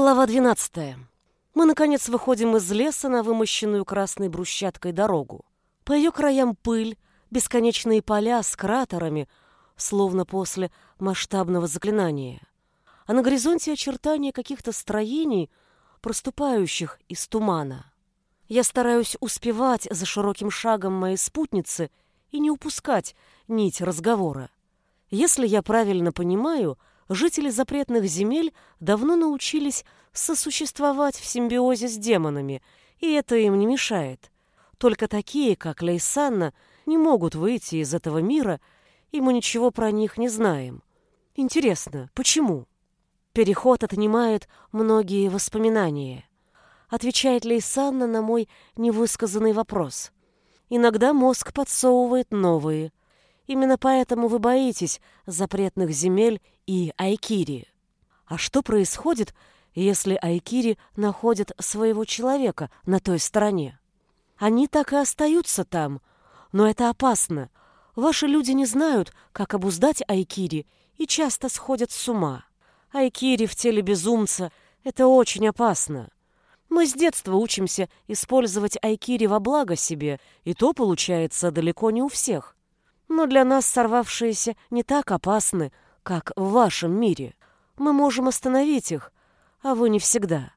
Глава 12. Мы, наконец, выходим из леса на вымощенную красной брусчаткой дорогу. По ее краям пыль, бесконечные поля с кратерами, словно после масштабного заклинания. А на горизонте очертания каких-то строений, проступающих из тумана. Я стараюсь успевать за широким шагом моей спутницы и не упускать нить разговора. Если я правильно понимаю, жители запретных земель давно научились сосуществовать в симбиозе с демонами, и это им не мешает. Только такие, как Лейсанна, не могут выйти из этого мира, и мы ничего про них не знаем. Интересно, почему? Переход отнимает многие воспоминания. Отвечает Лейсанна на мой невысказанный вопрос. Иногда мозг подсовывает новые. Именно поэтому вы боитесь запретных земель и Айкири. А что происходит, если Айкири находят своего человека на той стороне? Они так и остаются там, но это опасно. Ваши люди не знают, как обуздать Айкири и часто сходят с ума. Айкири в теле безумца — это очень опасно. Мы с детства учимся использовать Айкири во благо себе, и то получается далеко не у всех. Но для нас сорвавшиеся не так опасны, как в вашем мире. Мы можем остановить их, а вы не всегда.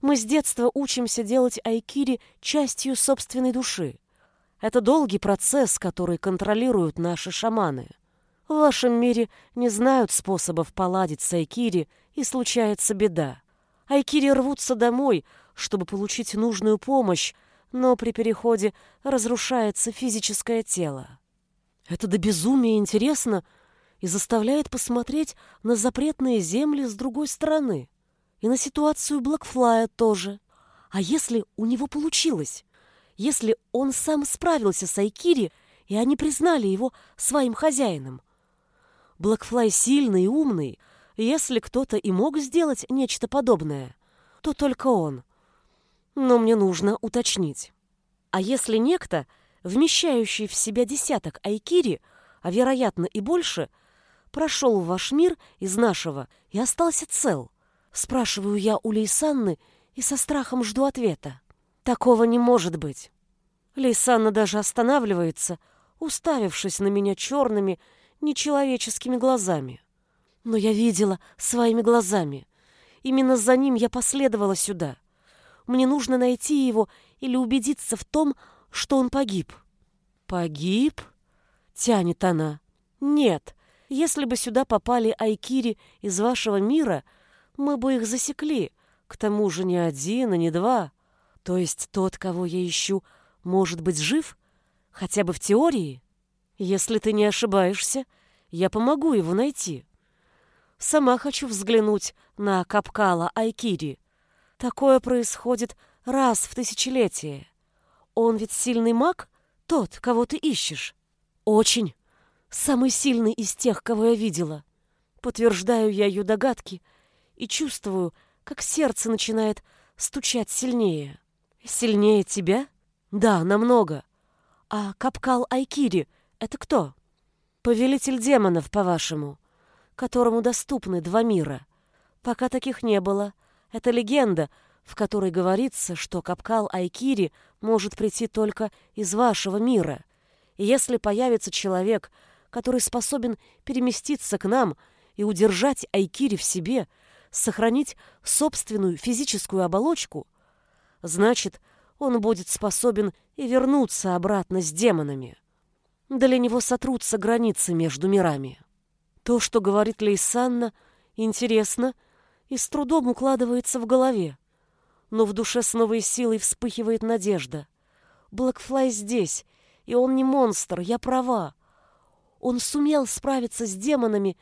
Мы с детства учимся делать айкири частью собственной души. Это долгий процесс, который контролируют наши шаманы. В вашем мире не знают способов поладить с айкири, и случается беда. Айкири рвутся домой, чтобы получить нужную помощь, но при переходе разрушается физическое тело. Это до безумия интересно и заставляет посмотреть на запретные земли с другой стороны. И на ситуацию Блэкфлая тоже. А если у него получилось? Если он сам справился с Айкири, и они признали его своим хозяином? Блэкфлай сильный и умный. Если кто-то и мог сделать нечто подобное, то только он. Но мне нужно уточнить. А если некто вмещающий в себя десяток айкири, а вероятно и больше, прошел в ваш мир из нашего и остался цел? Спрашиваю я у Лейсанны и со страхом жду ответа. Такого не может быть. Лейсанна даже останавливается, уставившись на меня черными, нечеловеческими глазами. Но я видела своими глазами. Именно за ним я последовала сюда. Мне нужно найти его или убедиться в том, что он погиб. Погиб? Тянет она. Нет, если бы сюда попали айкири из вашего мира, мы бы их засекли. К тому же не один и не два. То есть тот, кого я ищу, может быть жив? Хотя бы в теории? Если ты не ошибаешься, я помогу его найти. Сама хочу взглянуть на Капкала Айкири. Такое происходит раз в тысячелетие. Он ведь сильный маг, тот, кого ты ищешь. Очень. Самый сильный из тех, кого я видела. Подтверждаю я ее догадки и чувствую, как сердце начинает стучать сильнее. Сильнее тебя? Да, намного. А Капкал Айкири — это кто? Повелитель демонов, по-вашему, которому доступны два мира. Пока таких не было. Это легенда — в которой говорится, что Капкал Айкири может прийти только из вашего мира. И если появится человек, который способен переместиться к нам и удержать Айкири в себе, сохранить собственную физическую оболочку, значит, он будет способен и вернуться обратно с демонами. Для него сотрутся границы между мирами. То, что говорит Лейсанна, интересно и с трудом укладывается в голове но в душе с новой силой вспыхивает надежда. Блэкфлай здесь, и он не монстр, я права. Он сумел справиться с демонами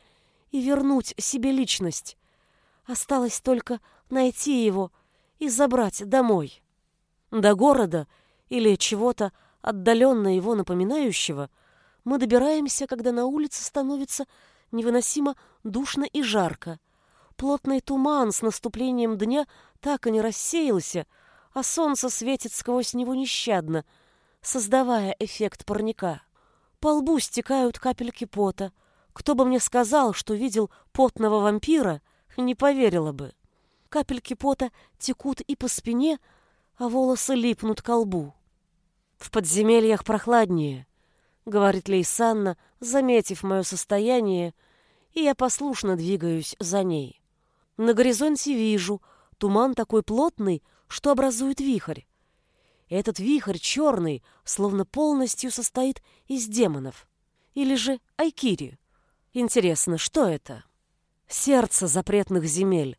и вернуть себе личность. Осталось только найти его и забрать домой. До города или чего-то отдаленно его напоминающего мы добираемся, когда на улице становится невыносимо душно и жарко. Плотный туман с наступлением дня так и не рассеялся, а солнце светит сквозь него нещадно, создавая эффект парника. По лбу стекают капельки пота. Кто бы мне сказал, что видел потного вампира, не поверила бы. Капельки пота текут и по спине, а волосы липнут к лбу. В подземельях прохладнее, говорит Лейсанна, заметив мое состояние, и я послушно двигаюсь за ней. На горизонте вижу, туман такой плотный, что образует вихрь. Этот вихрь черный, словно полностью состоит из демонов. Или же айкири. Интересно, что это? Сердце запретных земель,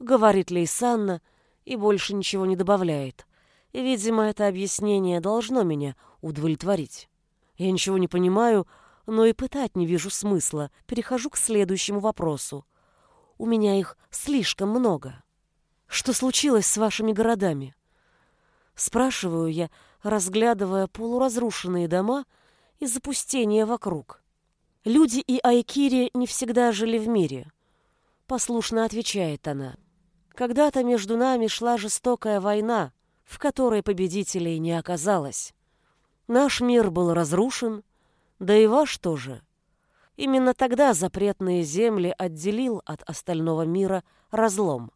говорит Лейсанна и больше ничего не добавляет. Видимо, это объяснение должно меня удовлетворить. Я ничего не понимаю, но и пытать не вижу смысла. Перехожу к следующему вопросу. У меня их слишком много. Что случилось с вашими городами? Спрашиваю я, разглядывая полуразрушенные дома и запустение вокруг. Люди и Айкири не всегда жили в мире. Послушно отвечает она. Когда-то между нами шла жестокая война, в которой победителей не оказалось. Наш мир был разрушен, да и ваш тоже. Именно тогда запретные земли отделил от остального мира разлом.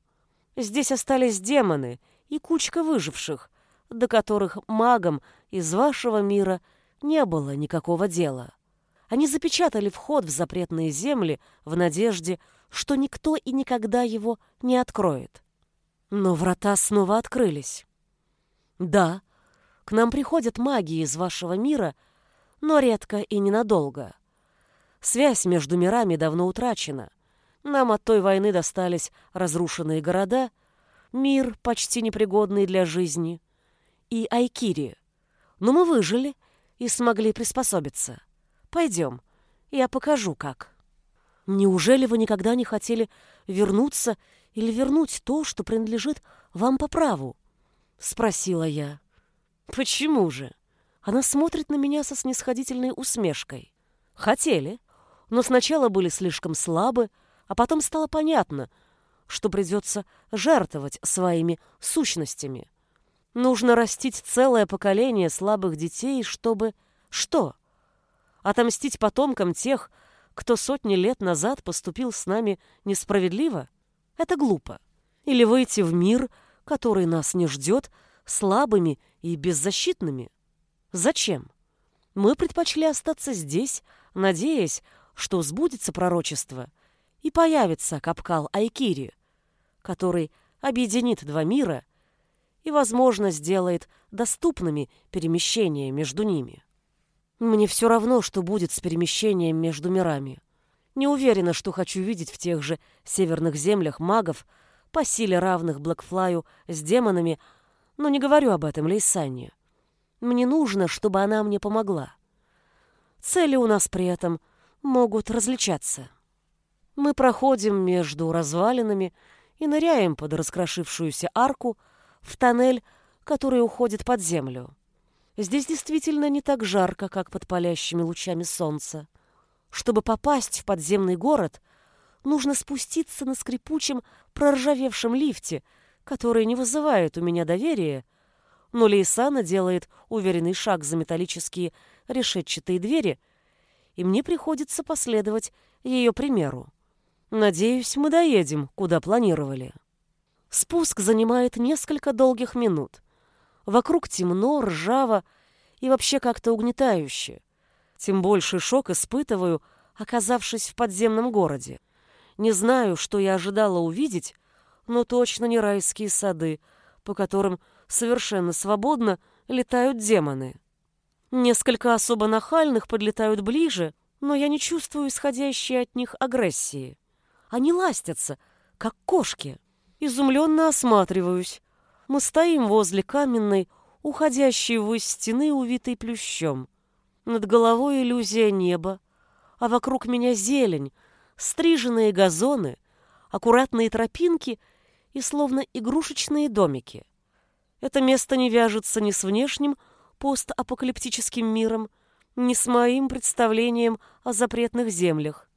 Здесь остались демоны и кучка выживших, до которых магам из вашего мира не было никакого дела. Они запечатали вход в запретные земли в надежде, что никто и никогда его не откроет. Но врата снова открылись. Да, к нам приходят маги из вашего мира, но редко и ненадолго. Связь между мирами давно утрачена. Нам от той войны достались разрушенные города, мир, почти непригодный для жизни, и Айкири. Но мы выжили и смогли приспособиться. Пойдем, я покажу, как. Неужели вы никогда не хотели вернуться или вернуть то, что принадлежит вам по праву? Спросила я. Почему же? Она смотрит на меня со снисходительной усмешкой. Хотели, но сначала были слишком слабы, а потом стало понятно, что придется жертвовать своими сущностями. Нужно растить целое поколение слабых детей, чтобы... Что? Отомстить потомкам тех, кто сотни лет назад поступил с нами несправедливо? Это глупо. Или выйти в мир, который нас не ждет, слабыми и беззащитными? Зачем? Мы предпочли остаться здесь, надеясь, что сбудется пророчество, и появится Капкал Айкири, который объединит два мира — и, возможно, сделает доступными перемещения между ними. Мне все равно, что будет с перемещением между мирами. Не уверена, что хочу видеть в тех же северных землях магов, по силе равных Блэкфлаю с демонами, но не говорю об этом Лейсанне. Мне нужно, чтобы она мне помогла. Цели у нас при этом могут различаться. Мы проходим между развалинами и ныряем под раскрошившуюся арку, в тоннель, который уходит под землю. Здесь действительно не так жарко, как под палящими лучами солнца. Чтобы попасть в подземный город, нужно спуститься на скрипучем, проржавевшем лифте, который не вызывает у меня доверия, но Лейсана делает уверенный шаг за металлические решетчатые двери, и мне приходится последовать ее примеру. Надеюсь, мы доедем, куда планировали. Спуск занимает несколько долгих минут. Вокруг темно, ржаво и вообще как-то угнетающе. Тем больше шок испытываю, оказавшись в подземном городе. Не знаю, что я ожидала увидеть, но точно не райские сады, по которым совершенно свободно летают демоны. Несколько особо нахальных подлетают ближе, но я не чувствую исходящей от них агрессии. Они ластятся, как кошки. Изумленно осматриваюсь. Мы стоим возле каменной, уходящей ввысь стены, увитой плющом. Над головой иллюзия неба, а вокруг меня зелень, стриженные газоны, аккуратные тропинки и словно игрушечные домики. Это место не вяжется ни с внешним постапокалиптическим миром, ни с моим представлением о запретных землях.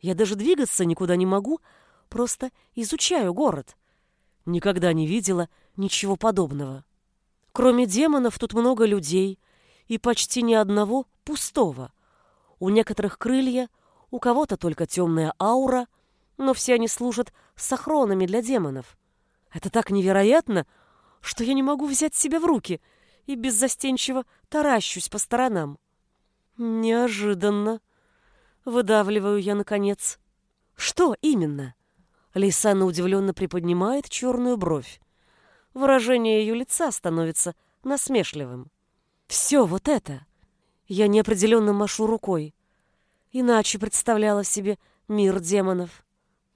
Я даже двигаться никуда не могу, просто изучаю город — Никогда не видела ничего подобного. Кроме демонов тут много людей и почти ни одного пустого. У некоторых крылья, у кого-то только темная аура, но все они служат сохронами для демонов. Это так невероятно, что я не могу взять себя в руки и беззастенчиво таращусь по сторонам. Неожиданно. Выдавливаю я, наконец. Что именно? Лейсана удивленно приподнимает черную бровь. Выражение ее лица становится насмешливым. Все вот это. Я неопределенно машу рукой. Иначе представляла себе мир демонов.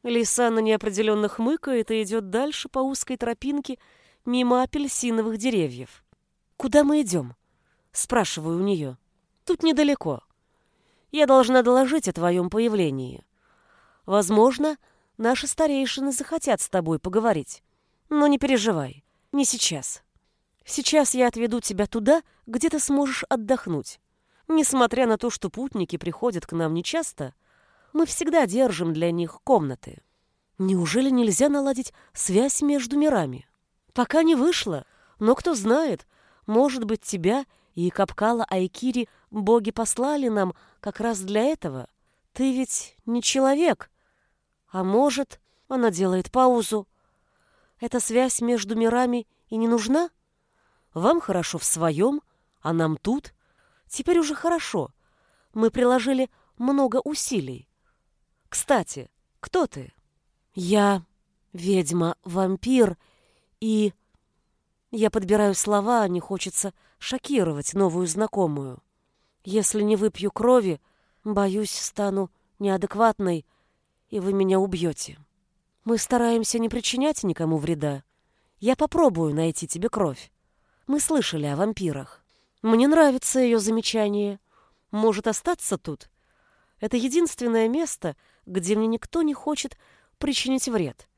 Лисана неопределенно хмыкает и идет дальше по узкой тропинке мимо апельсиновых деревьев. «Куда мы идем?» — спрашиваю у нее. «Тут недалеко. Я должна доложить о твоем появлении. Возможно, наши старейшины захотят с тобой поговорить. Но не переживай, не сейчас. Сейчас я отведу тебя туда, где ты сможешь отдохнуть. Несмотря на то, что путники приходят к нам нечасто, мы всегда держим для них комнаты. Неужели нельзя наладить связь между мирами? Пока не вышло, но кто знает, может быть, тебя и Капкала Айкири боги послали нам как раз для этого. Ты ведь не человек. А может, она делает паузу. Эта связь между мирами и не нужна? Вам хорошо в своем, а нам тут. Теперь уже хорошо. Мы приложили много усилий. Кстати, кто ты? Я ведьма-вампир и... Я подбираю слова, не хочется шокировать новую знакомую. Если не выпью крови, боюсь, стану неадекватной, и вы меня убьете. Мы стараемся не причинять никому вреда. Я попробую найти тебе кровь. Мы слышали о вампирах. Мне нравится ее замечание. Может остаться тут? Это единственное место, где мне никто не хочет причинить вред.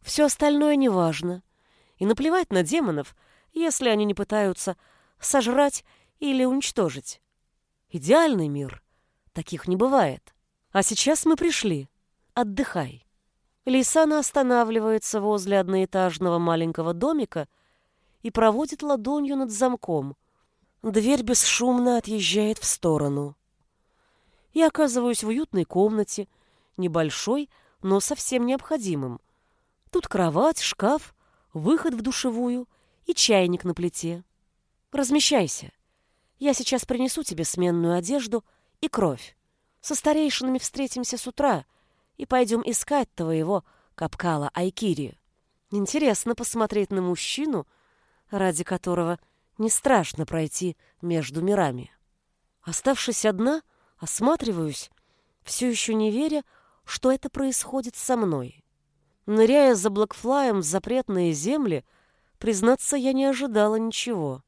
Все остальное неважно. И наплевать на демонов, если они не пытаются сожрать или уничтожить. Идеальный мир. Таких не бывает. А сейчас мы пришли. Отдыхай. Лисана останавливается возле одноэтажного маленького домика и проводит ладонью над замком. Дверь бесшумно отъезжает в сторону. Я оказываюсь в уютной комнате, небольшой, но совсем необходимым. Тут кровать, шкаф, выход в душевую и чайник на плите. Размещайся. Я сейчас принесу тебе сменную одежду и кровь. Со старейшинами встретимся с утра и пойдем искать твоего капкала Айкири. Интересно посмотреть на мужчину, ради которого не страшно пройти между мирами. Оставшись одна, осматриваюсь, все еще не веря, что это происходит со мной. Ныряя за Блэкфлаем в запретные земли, признаться, я не ожидала ничего.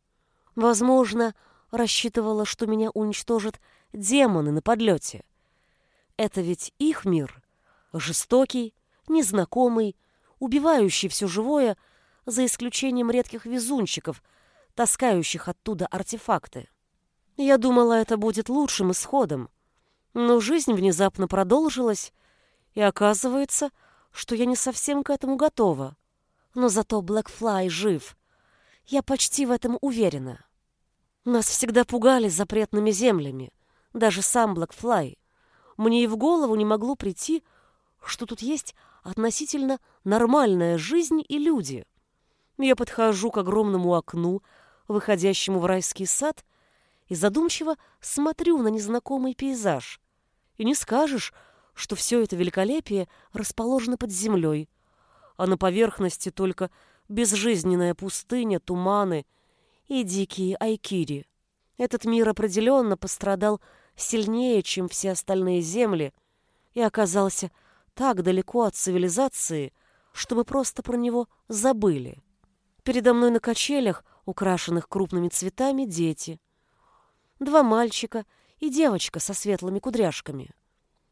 Возможно, рассчитывала, что меня уничтожат демоны на подлете. Это ведь их мир. Жестокий, незнакомый, убивающий все живое, за исключением редких везунчиков, таскающих оттуда артефакты. Я думала, это будет лучшим исходом, но жизнь внезапно продолжилась, и оказывается, что я не совсем к этому готова. Но зато Блэкфлай жив. Я почти в этом уверена. Нас всегда пугали запретными землями, даже сам Блэкфлай. Мне и в голову не могло прийти, что тут есть относительно нормальная жизнь и люди. Я подхожу к огромному окну, выходящему в райский сад, и задумчиво смотрю на незнакомый пейзаж. И не скажешь, что все это великолепие расположено под землей, а на поверхности только безжизненная пустыня, туманы и дикие айкири. Этот мир определенно пострадал сильнее, чем все остальные земли, и оказался так далеко от цивилизации, что мы просто про него забыли. Передо мной на качелях, украшенных крупными цветами, дети. Два мальчика и девочка со светлыми кудряшками.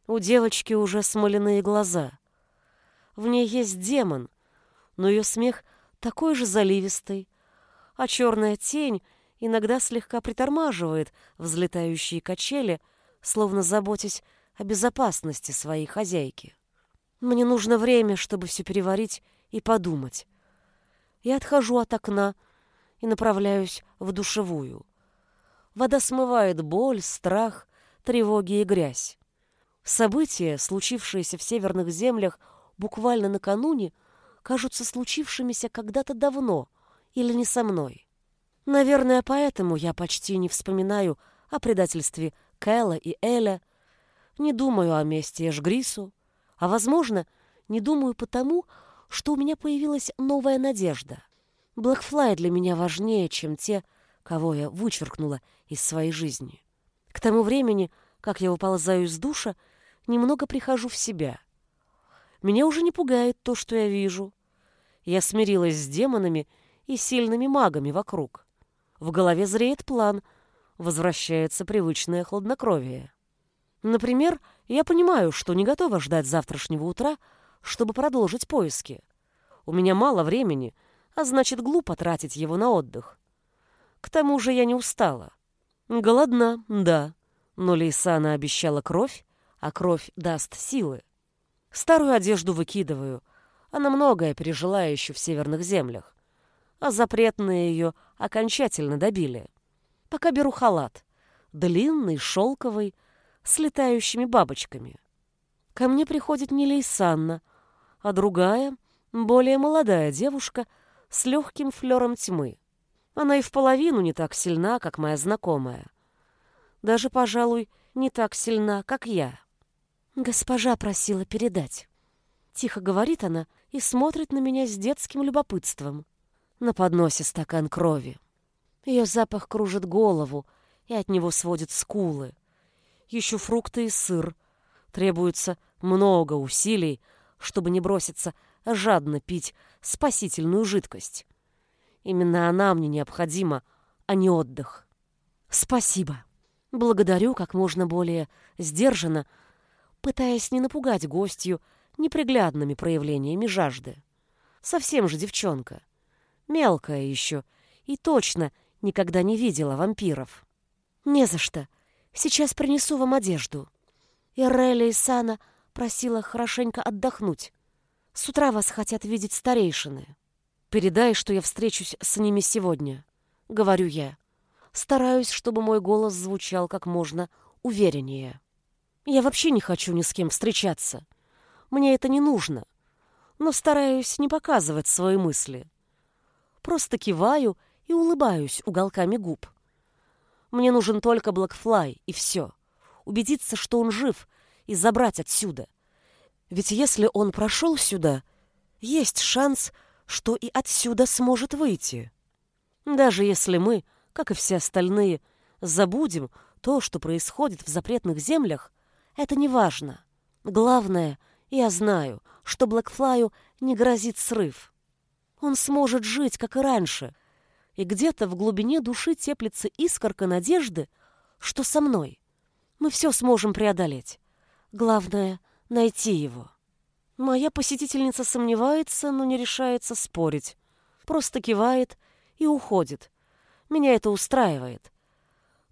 У девочки уже смоляные глаза. В ней есть демон, но ее смех такой же заливистый, а черная тень иногда слегка притормаживает взлетающие качели, словно заботясь о безопасности своей хозяйки. Мне нужно время, чтобы все переварить и подумать. Я отхожу от окна и направляюсь в душевую. Вода смывает боль, страх, тревоги и грязь. События, случившиеся в северных землях буквально накануне, кажутся случившимися когда-то давно или не со мной. Наверное, поэтому я почти не вспоминаю о предательстве Кэлла и Эля, не думаю о месте Эшгрису, а, возможно, не думаю потому, что у меня появилась новая надежда. Блэкфлай для меня важнее, чем те, кого я вычеркнула из своей жизни. К тому времени, как я выползаю из душа, немного прихожу в себя. Меня уже не пугает то, что я вижу. Я смирилась с демонами и сильными магами вокруг. В голове зреет план, возвращается привычное хладнокровие. Например, я понимаю, что не готова ждать завтрашнего утра, чтобы продолжить поиски. У меня мало времени, а значит, глупо тратить его на отдых. К тому же я не устала. Голодна, да, но Лейсана обещала кровь, а кровь даст силы. Старую одежду выкидываю. Она многое пережила еще в северных землях. А запретные ее окончательно добили. Пока беру халат. Длинный, шелковый, с летающими бабочками. Ко мне приходит не Лейсанна, а другая, более молодая девушка с легким флером тьмы. Она и в половину не так сильна, как моя знакомая. Даже, пожалуй, не так сильна, как я. Госпожа просила передать. Тихо говорит она и смотрит на меня с детским любопытством. На подносе стакан крови. Ее запах кружит голову, и от него сводит скулы еще фрукты и сыр. Требуется много усилий, чтобы не броситься жадно пить спасительную жидкость. Именно она мне необходима, а не отдых. Спасибо. Благодарю как можно более сдержанно, пытаясь не напугать гостью неприглядными проявлениями жажды. Совсем же девчонка. Мелкая еще и точно никогда не видела вампиров. Не за что. Сейчас принесу вам одежду. Ирелли и Сана просила хорошенько отдохнуть. С утра вас хотят видеть старейшины. Передай, что я встречусь с ними сегодня, — говорю я. Стараюсь, чтобы мой голос звучал как можно увереннее. Я вообще не хочу ни с кем встречаться. Мне это не нужно. Но стараюсь не показывать свои мысли. Просто киваю и улыбаюсь уголками губ. Мне нужен только Блэкфлай, и все. Убедиться, что он жив, и забрать отсюда. Ведь если он прошел сюда, есть шанс, что и отсюда сможет выйти. Даже если мы, как и все остальные, забудем то, что происходит в запретных землях, это не важно. Главное, я знаю, что Блэкфлаю не грозит срыв. Он сможет жить, как и раньше — и где-то в глубине души теплится искорка надежды, что со мной. Мы все сможем преодолеть. Главное — найти его. Моя посетительница сомневается, но не решается спорить. Просто кивает и уходит. Меня это устраивает.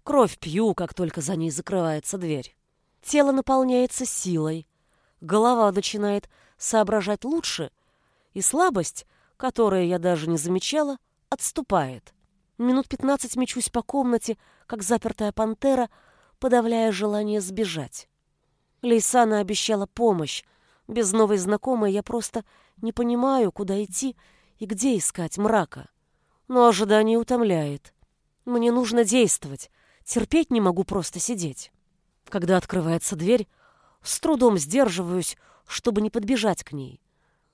Кровь пью, как только за ней закрывается дверь. Тело наполняется силой. Голова начинает соображать лучше, и слабость, которую я даже не замечала, отступает. Минут пятнадцать мечусь по комнате, как запертая пантера, подавляя желание сбежать. Лейсана обещала помощь. Без новой знакомой я просто не понимаю, куда идти и где искать мрака. Но ожидание утомляет. Мне нужно действовать. Терпеть не могу просто сидеть. Когда открывается дверь, с трудом сдерживаюсь, чтобы не подбежать к ней.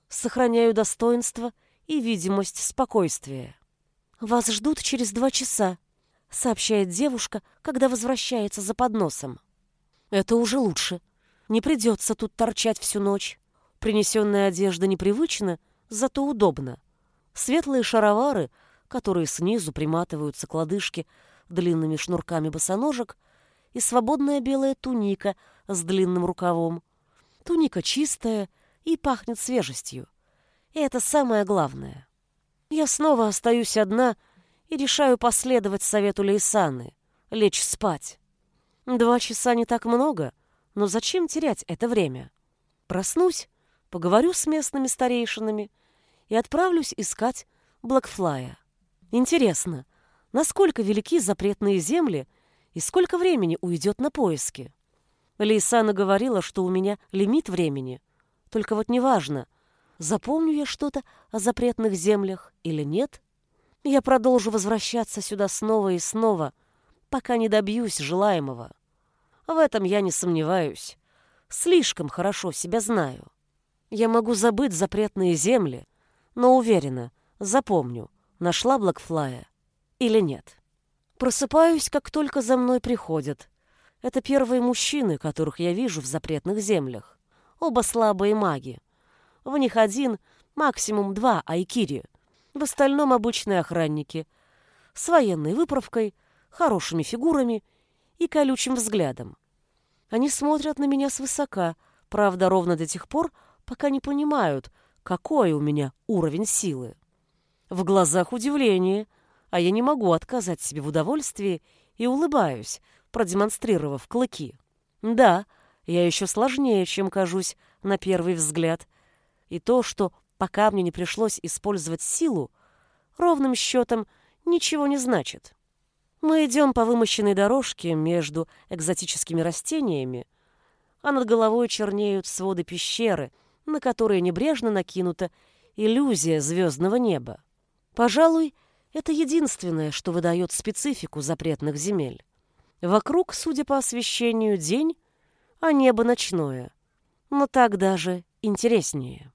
Сохраняю достоинство и видимость спокойствия. «Вас ждут через два часа», — сообщает девушка, когда возвращается за подносом. «Это уже лучше. Не придется тут торчать всю ночь. Принесенная одежда непривычна, зато удобно. Светлые шаровары, которые снизу приматываются к лодыжке длинными шнурками босоножек, и свободная белая туника с длинным рукавом. Туника чистая и пахнет свежестью. И это самое главное. Я снова остаюсь одна и решаю последовать совету Лейсаны — лечь спать. Два часа не так много, но зачем терять это время? Проснусь, поговорю с местными старейшинами и отправлюсь искать Блэкфлая. Интересно, насколько велики запретные земли и сколько времени уйдет на поиски? Лейсана говорила, что у меня лимит времени. Только вот неважно, Запомню я что-то о запретных землях или нет? Я продолжу возвращаться сюда снова и снова, пока не добьюсь желаемого. В этом я не сомневаюсь. Слишком хорошо себя знаю. Я могу забыть запретные земли, но уверена, запомню, нашла Блэкфлая или нет. Просыпаюсь, как только за мной приходят. Это первые мужчины, которых я вижу в запретных землях. Оба слабые маги. В них один, максимум два айкири. В остальном обычные охранники. С военной выправкой, хорошими фигурами и колючим взглядом. Они смотрят на меня свысока, правда, ровно до тех пор, пока не понимают, какой у меня уровень силы. В глазах удивление, а я не могу отказать себе в удовольствии и улыбаюсь, продемонстрировав клыки. Да, я еще сложнее, чем кажусь на первый взгляд. И то, что пока мне не пришлось использовать силу, ровным счетом ничего не значит. Мы идем по вымощенной дорожке между экзотическими растениями, а над головой чернеют своды пещеры, на которые небрежно накинута иллюзия звездного неба. Пожалуй, это единственное, что выдает специфику запретных земель. Вокруг, судя по освещению, день, а небо ночное. Но так даже интереснее.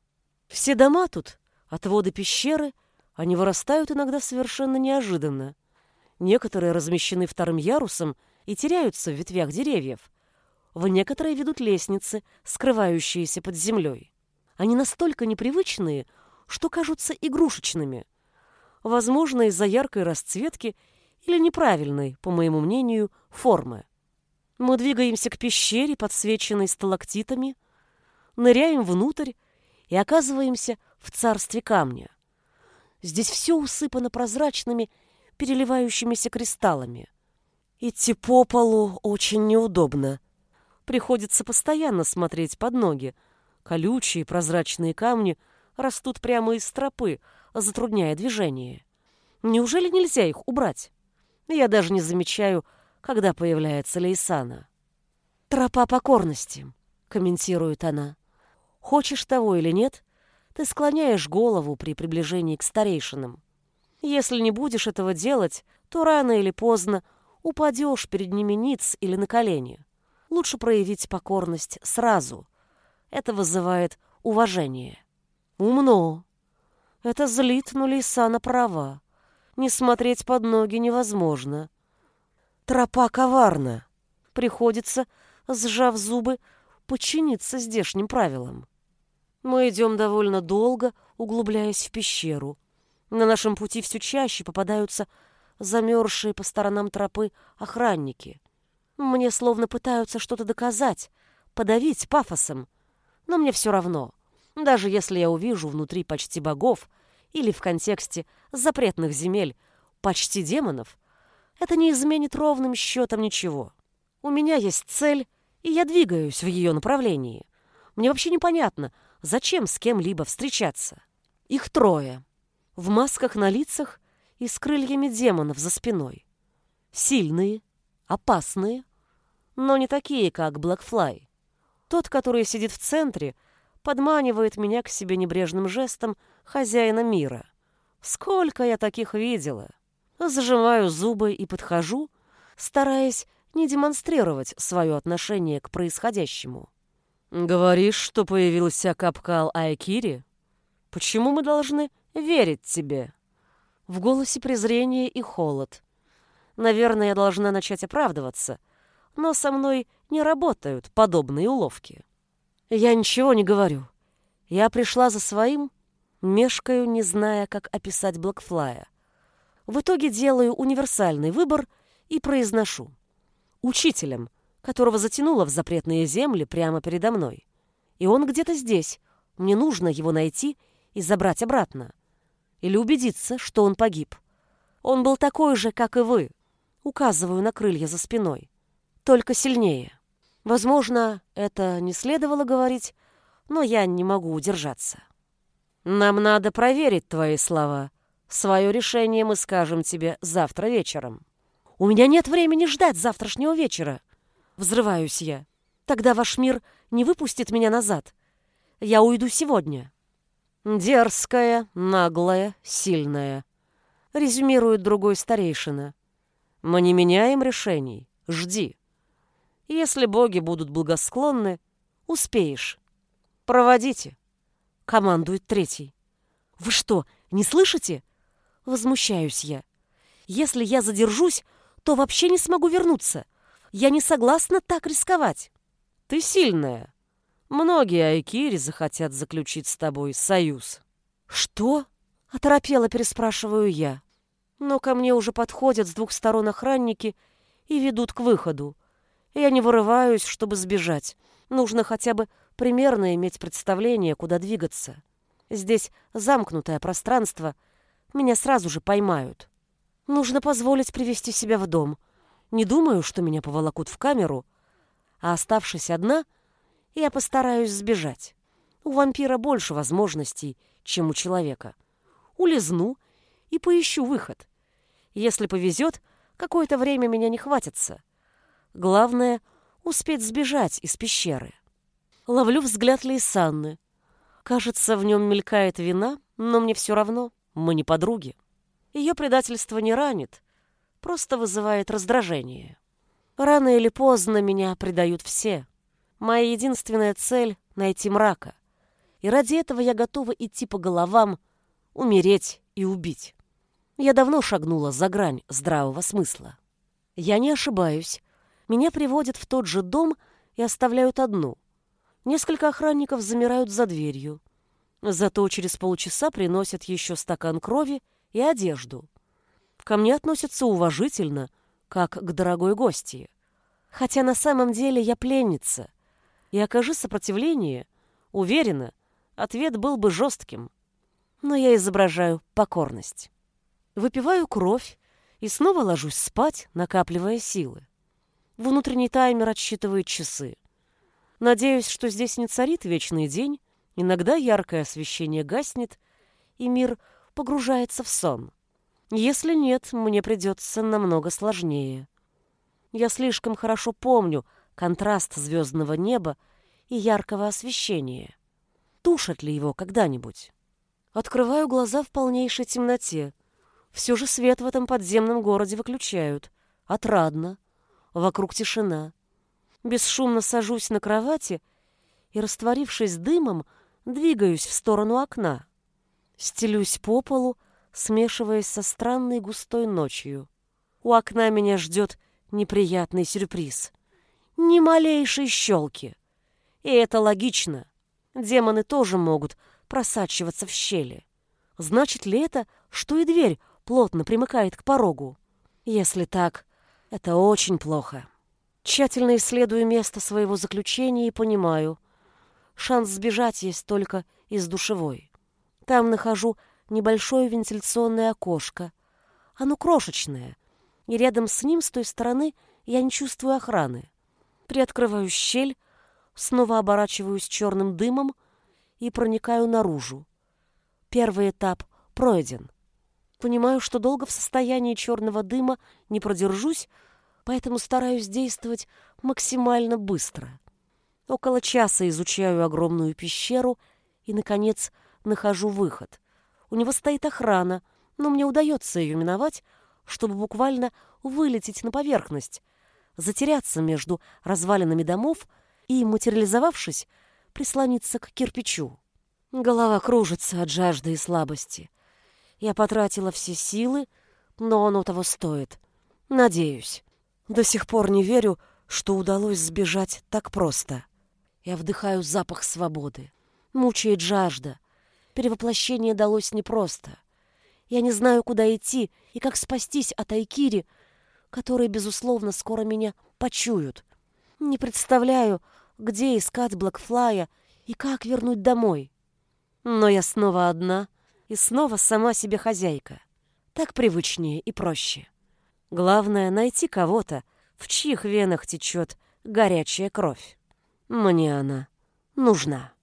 Все дома тут, отводы пещеры, они вырастают иногда совершенно неожиданно. Некоторые размещены вторым ярусом и теряются в ветвях деревьев. В некоторые ведут лестницы, скрывающиеся под землей. Они настолько непривычные, что кажутся игрушечными. Возможно, из-за яркой расцветки или неправильной, по моему мнению, формы. Мы двигаемся к пещере, подсвеченной сталактитами, ныряем внутрь и оказываемся в царстве камня. Здесь все усыпано прозрачными, переливающимися кристаллами. Идти по полу очень неудобно. Приходится постоянно смотреть под ноги. Колючие прозрачные камни растут прямо из тропы, затрудняя движение. Неужели нельзя их убрать? Я даже не замечаю, когда появляется Лейсана. «Тропа покорности», — комментирует она. «Хочешь того или нет, ты склоняешь голову при приближении к старейшинам. Если не будешь этого делать, то рано или поздно упадешь перед ними ниц или на колени. Лучше проявить покорность сразу. Это вызывает уважение. Умно. Это злит, но Лисана права. Не смотреть под ноги невозможно. Тропа коварна. Приходится, сжав зубы, подчиниться здешним правилам. Мы идем довольно долго, углубляясь в пещеру. На нашем пути все чаще попадаются замерзшие по сторонам тропы охранники. Мне словно пытаются что-то доказать, подавить пафосом. Но мне все равно. Даже если я увижу внутри почти богов или в контексте запретных земель почти демонов, это не изменит ровным счетом ничего. У меня есть цель, и я двигаюсь в ее направлении. Мне вообще непонятно, зачем с кем-либо встречаться. Их трое. В масках на лицах и с крыльями демонов за спиной. Сильные, опасные, но не такие, как Блэкфлай. Тот, который сидит в центре, подманивает меня к себе небрежным жестом хозяина мира. Сколько я таких видела! Зажимаю зубы и подхожу, стараясь не демонстрировать свое отношение к происходящему. «Говоришь, что появился Капкал Айкири? Почему мы должны верить тебе?» В голосе презрение и холод. Наверное, я должна начать оправдываться, но со мной не работают подобные уловки. Я ничего не говорю. Я пришла за своим, мешкаю, не зная, как описать Блэкфлая. В итоге делаю универсальный выбор и произношу. Учителем, которого затянуло в запретные земли прямо передо мной. И он где-то здесь. Мне нужно его найти и забрать обратно или убедиться, что он погиб. Он был такой же, как и вы. Указываю на крылья за спиной. Только сильнее. Возможно, это не следовало говорить, но я не могу удержаться. Нам надо проверить твои слова. Свое решение мы скажем тебе завтра вечером. У меня нет времени ждать завтрашнего вечера. Взрываюсь я. Тогда ваш мир не выпустит меня назад. Я уйду сегодня. Дерзкая, наглая, сильная. Резюмирует другой старейшина. Мы не меняем решений. Жди. Если боги будут благосклонны, успеешь. Проводите. Командует третий. Вы что, не слышите? Возмущаюсь я. Если я задержусь, то вообще не смогу вернуться. Я не согласна так рисковать. Ты сильная. Многие айкири захотят заключить с тобой союз. Что? Оторопело переспрашиваю я. Но ко мне уже подходят с двух сторон охранники и ведут к выходу. Я не вырываюсь, чтобы сбежать. Нужно хотя бы примерно иметь представление, куда двигаться. Здесь замкнутое пространство. Меня сразу же поймают. Нужно позволить привести себя в дом. Не думаю, что меня поволокут в камеру, а оставшись одна, я постараюсь сбежать. У вампира больше возможностей, чем у человека. Улизну и поищу выход. Если повезет, какое-то время меня не хватится. Главное — успеть сбежать из пещеры. Ловлю взгляд Лейсанны. Кажется, в нем мелькает вина, но мне все равно, мы не подруги. Ее предательство не ранит, просто вызывает раздражение. Рано или поздно меня предают все. Моя единственная цель — найти мрака. И ради этого я готова идти по головам, умереть и убить. Я давно шагнула за грань здравого смысла. Я не ошибаюсь. Меня приводят в тот же дом и оставляют одну. Несколько охранников замирают за дверью. Зато через полчаса приносят еще стакан крови и одежду. Ко мне относятся уважительно, как к дорогой гости. Хотя на самом деле я пленница. И окажи сопротивление, уверена, ответ был бы жестким. Но я изображаю покорность. Выпиваю кровь и снова ложусь спать, накапливая силы. Внутренний таймер отсчитывает часы. Надеюсь, что здесь не царит вечный день, иногда яркое освещение гаснет, и мир погружается в сон. Если нет, мне придется намного сложнее. Я слишком хорошо помню контраст звездного неба и яркого освещения. Тушат ли его когда-нибудь? Открываю глаза в полнейшей темноте. Все же свет в этом подземном городе выключают. Отрадно. Вокруг тишина. Бесшумно сажусь на кровати и, растворившись дымом, двигаюсь в сторону окна. Стелюсь по полу, смешиваясь со странной густой ночью. У окна меня ждет неприятный сюрприз. Ни малейшей щелки. И это логично. Демоны тоже могут просачиваться в щели. Значит ли это, что и дверь плотно примыкает к порогу? Если так, это очень плохо. Тщательно исследую место своего заключения и понимаю, шанс сбежать есть только из душевой. Там нахожу небольшое вентиляционное окошко. Оно крошечное, и рядом с ним, с той стороны, я не чувствую охраны. Приоткрываю щель, снова оборачиваюсь черным дымом и проникаю наружу. Первый этап пройден. Понимаю, что долго в состоянии черного дыма не продержусь, поэтому стараюсь действовать максимально быстро. Около часа изучаю огромную пещеру и, наконец, нахожу выход. У него стоит охрана, но мне удается ее миновать, чтобы буквально вылететь на поверхность, затеряться между развалинами домов и, материализовавшись, прислониться к кирпичу. Голова кружится от жажды и слабости. Я потратила все силы, но оно того стоит. Надеюсь. До сих пор не верю, что удалось сбежать так просто. Я вдыхаю запах свободы. Мучает жажда. Перевоплощение далось непросто. Я не знаю, куда идти и как спастись от Айкири, которые, безусловно, скоро меня почуют. Не представляю, где искать Блэкфлая и как вернуть домой. Но я снова одна и снова сама себе хозяйка. Так привычнее и проще. Главное — найти кого-то, в чьих венах течет горячая кровь. Мне она нужна.